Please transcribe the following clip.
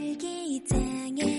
일기장에